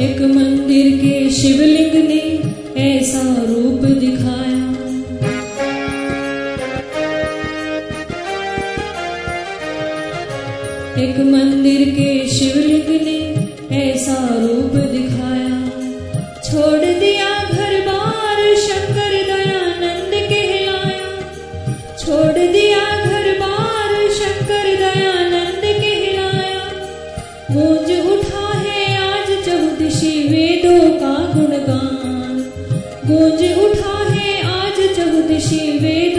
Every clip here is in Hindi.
एक मंदिर के शिवलिंग ने ऐसा रूप दिखाया। एक मंदिर के शिवलिंग ने ऐसा रूप दिखाया। छोड़ दिया गूंज उठा है आज चौदशी वेद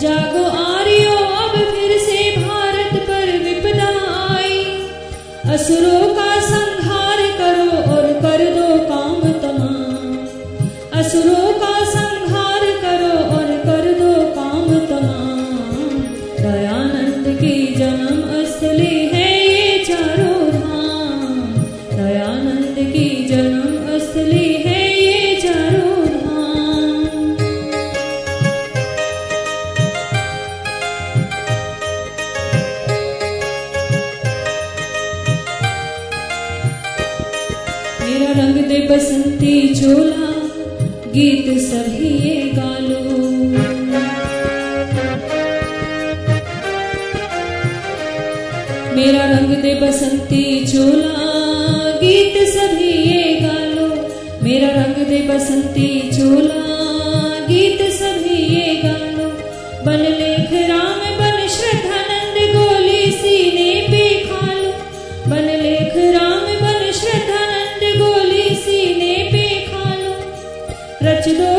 जागो आर्यो अब फिर से भारत पर विपदा आई असुरों तेरा रंग दे बसंती चोला गीत सभी ये गालो। मेरा रंग दे बसंती चोला गीत सभी ये गालो। मेरा रंग दे बसंती चोला that you know.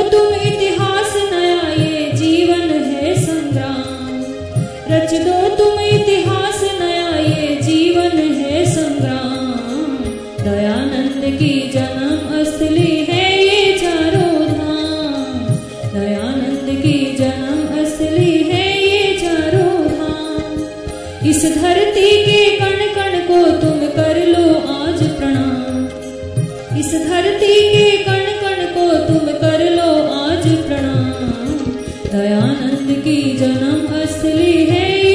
आनंद की जन्म असली है